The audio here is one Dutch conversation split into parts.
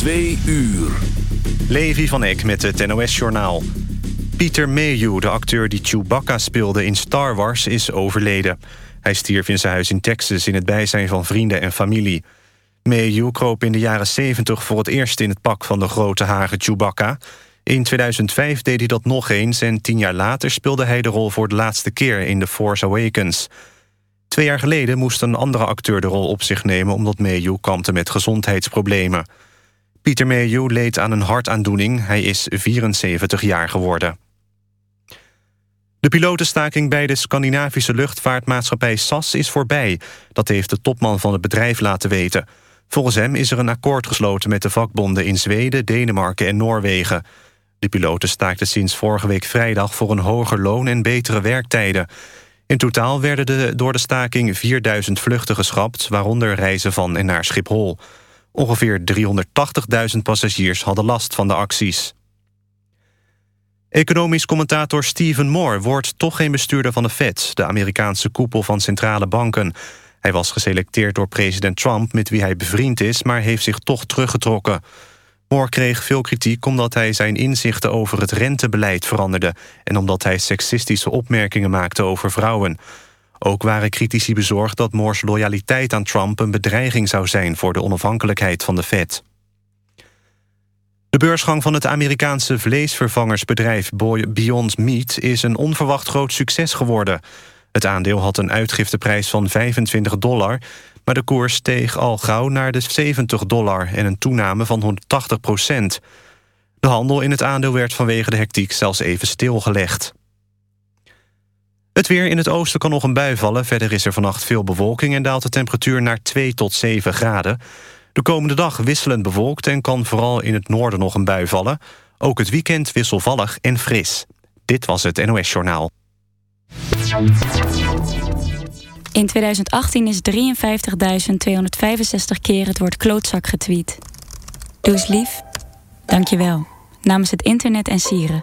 Twee uur. Levi van Eck met het NOS-journaal. Peter Mayhew, de acteur die Chewbacca speelde in Star Wars, is overleden. Hij stierf in zijn huis in Texas in het bijzijn van vrienden en familie. Mayhew kroop in de jaren 70 voor het eerst in het pak van de grote hage Chewbacca. In 2005 deed hij dat nog eens en tien jaar later speelde hij de rol voor de laatste keer in The Force Awakens. Twee jaar geleden moest een andere acteur de rol op zich nemen... omdat Mayhew kampte met gezondheidsproblemen. Pieter Mayhew leed aan een hartaandoening. Hij is 74 jaar geworden. De pilotenstaking bij de Scandinavische luchtvaartmaatschappij SAS is voorbij. Dat heeft de topman van het bedrijf laten weten. Volgens hem is er een akkoord gesloten met de vakbonden in Zweden, Denemarken en Noorwegen. De piloten staakten sinds vorige week vrijdag voor een hoger loon en betere werktijden. In totaal werden de, door de staking 4000 vluchten geschrapt... waaronder reizen van en naar Schiphol. Ongeveer 380.000 passagiers hadden last van de acties. Economisch commentator Stephen Moore wordt toch geen bestuurder van de Fed... de Amerikaanse koepel van centrale banken. Hij was geselecteerd door president Trump, met wie hij bevriend is... maar heeft zich toch teruggetrokken. Moore kreeg veel kritiek omdat hij zijn inzichten over het rentebeleid veranderde... en omdat hij seksistische opmerkingen maakte over vrouwen. Ook waren critici bezorgd dat Moore's loyaliteit aan Trump... een bedreiging zou zijn voor de onafhankelijkheid van de Fed. De beursgang van het Amerikaanse vleesvervangersbedrijf Beyond Meat... is een onverwacht groot succes geworden. Het aandeel had een uitgifteprijs van 25 dollar... maar de koers steeg al gauw naar de 70 dollar... en een toename van 180 procent. De handel in het aandeel werd vanwege de hectiek zelfs even stilgelegd. Het weer in het oosten kan nog een bui vallen. Verder is er vannacht veel bewolking en daalt de temperatuur naar 2 tot 7 graden. De komende dag wisselend bewolkt en kan vooral in het noorden nog een bui vallen. Ook het weekend wisselvallig en fris. Dit was het NOS Journaal. In 2018 is 53.265 keer het woord klootzak getweet. Doe eens lief. Dank je wel. Namens het internet en sieren.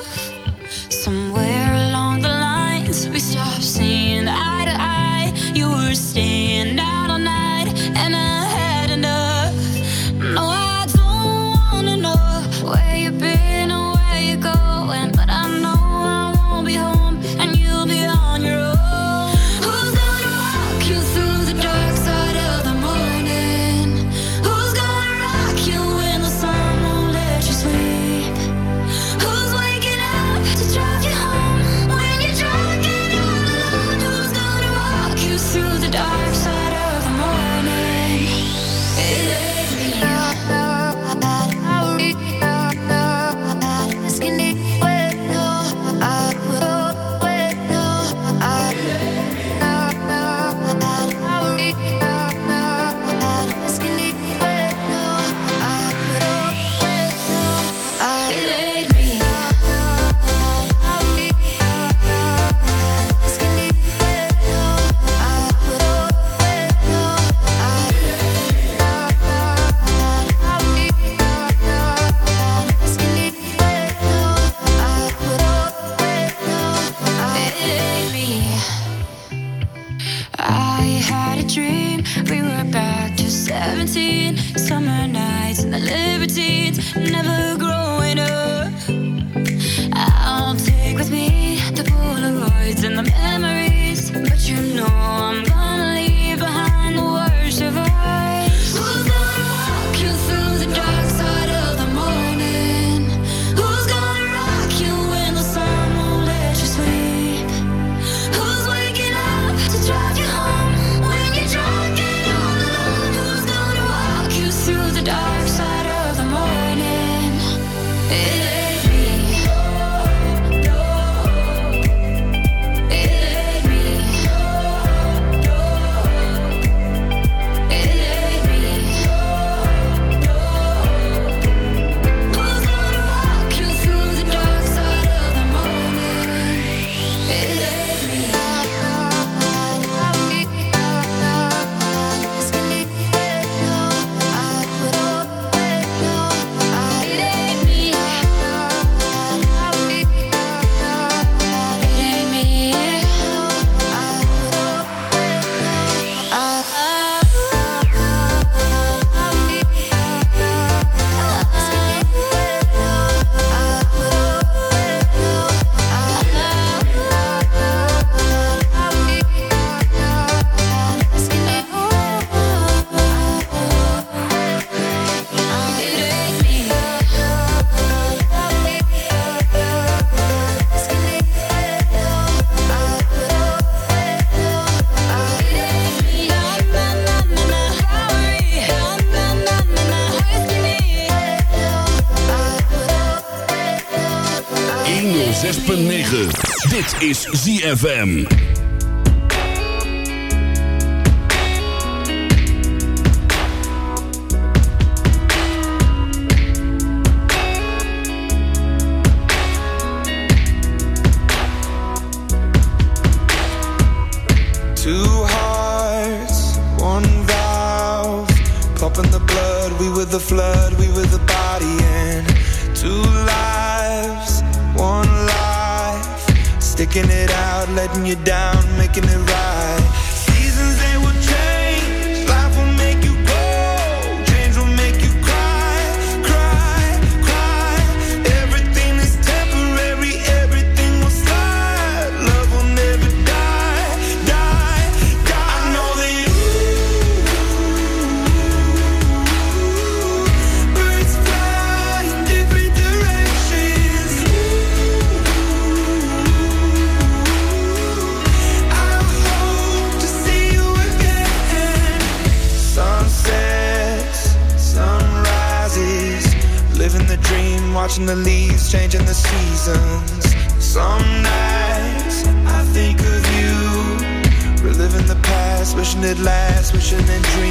never 106.9. Dit is ZFM. Sticking it out, letting you down, making it right. switching and dreaming.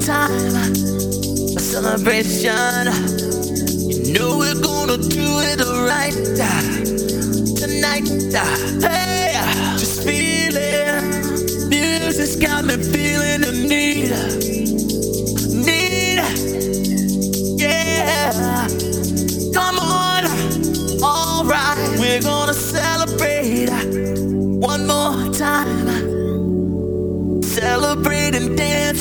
time. A celebration. You know we're gonna do it right tonight. Hey, just feel it. Music's got me feeling the need.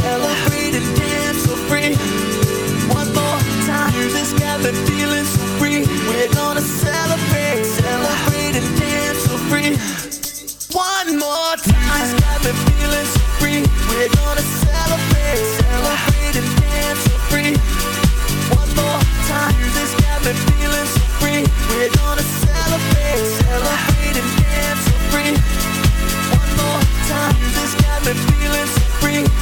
Celebrate and dance free. One more time. Music's got me feeling so free. We're gonna celebrate, celebrate and dance free. One more time. Music's got me feeling so free. We're gonna celebrate, celebrate and dance free. One more time. Music's got me feeling so free. We're gonna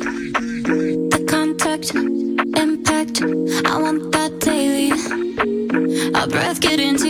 The contact, impact, I want that daily. Our breath get into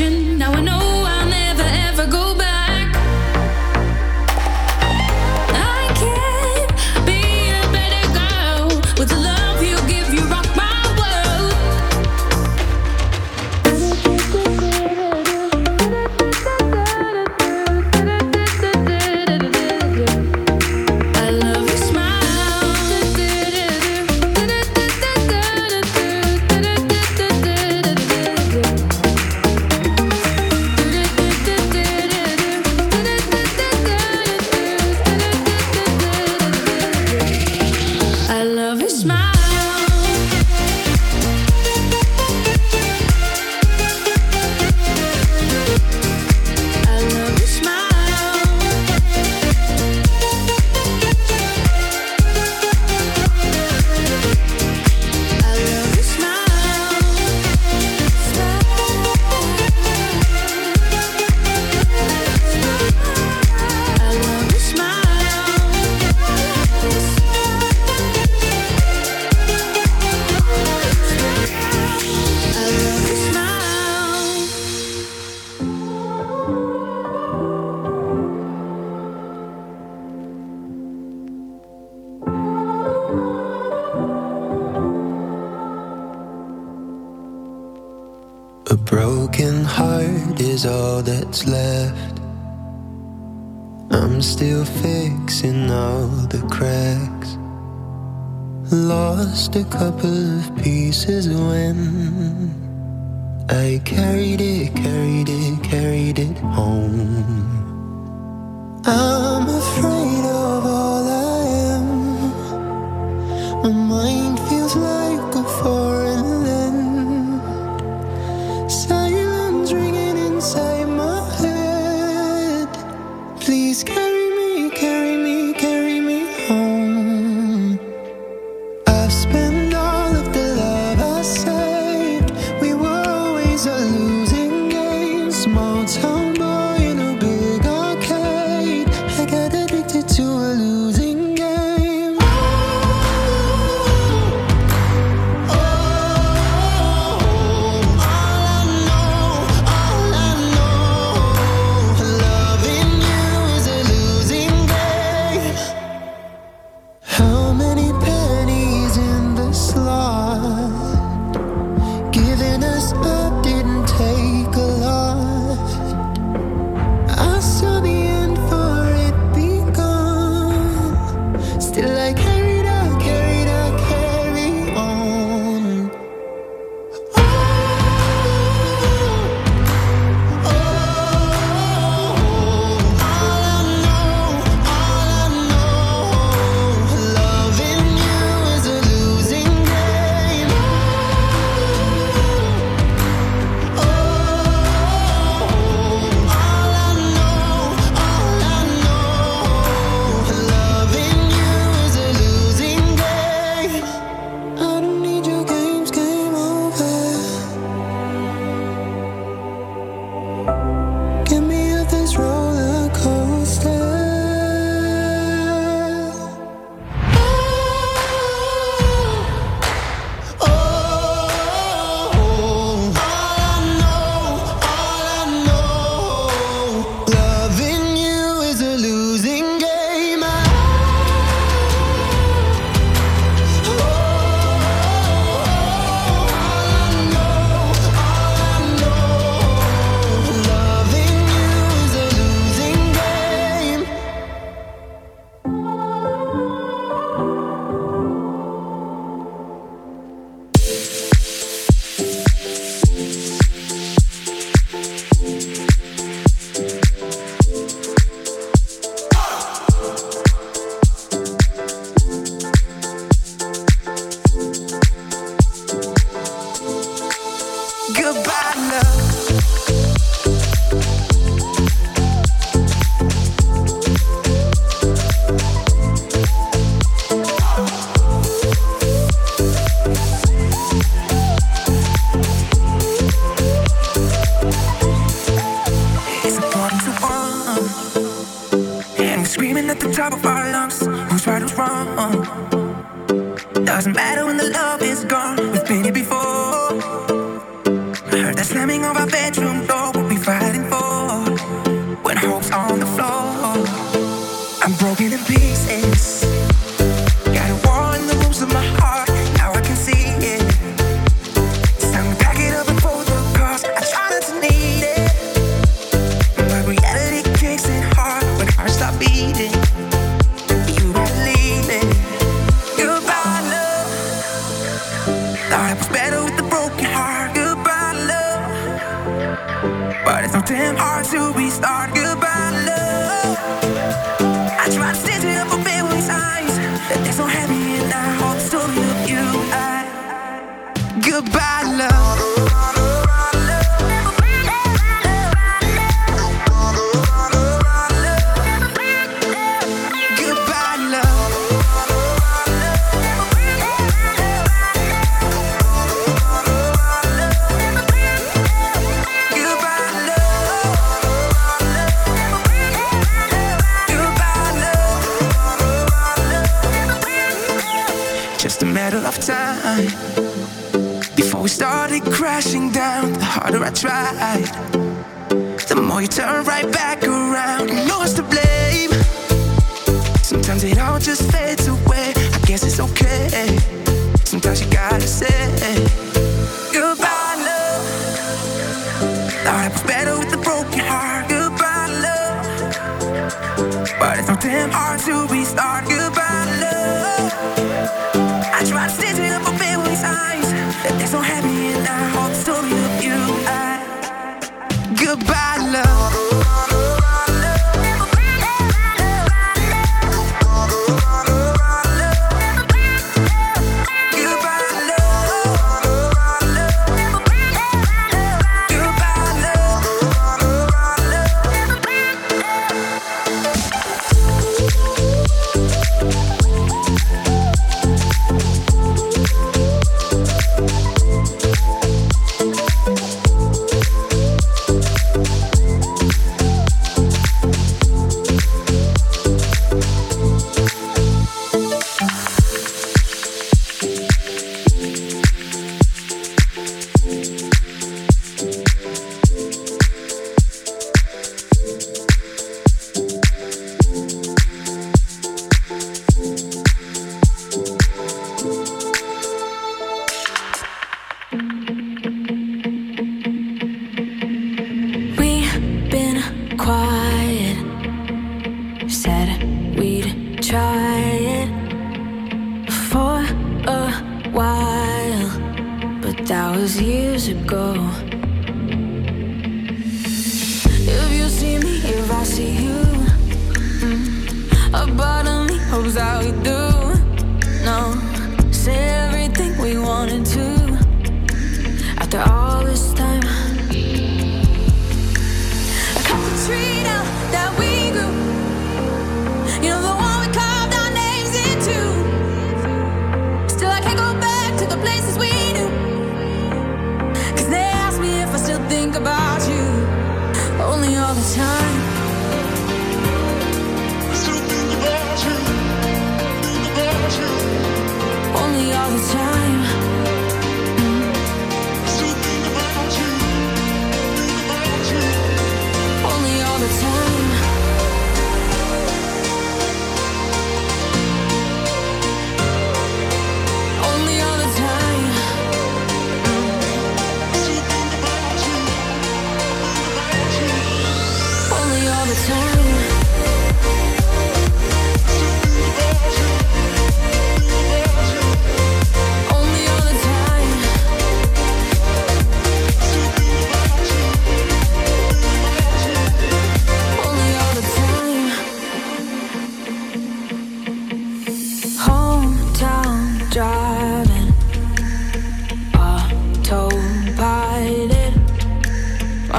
attention My mind feels like goodbye, love. crashing down, the harder I tried. The more you turn right back around, You know it's to blame. Sometimes it all just fades away. I guess it's okay. Sometimes you gotta say goodbye, love. Thought I was better with a broken heart. Goodbye, love. But it's not damn hard to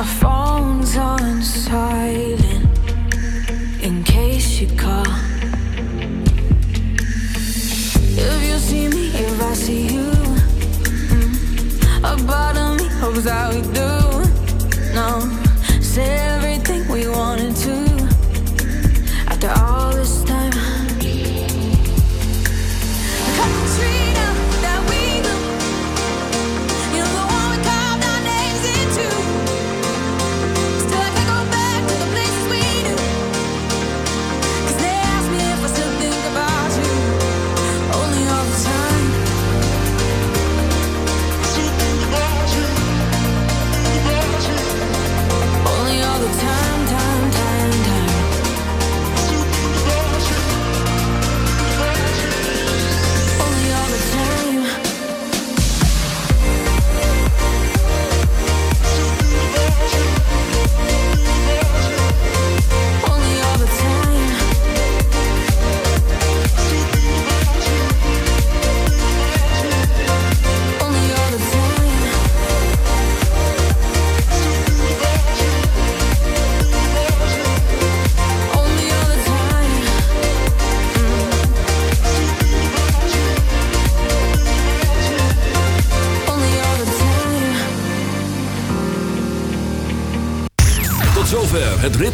Our phone's on silent in case you call. If you see me, if I see you, mm, a part hopes that we do. No, say.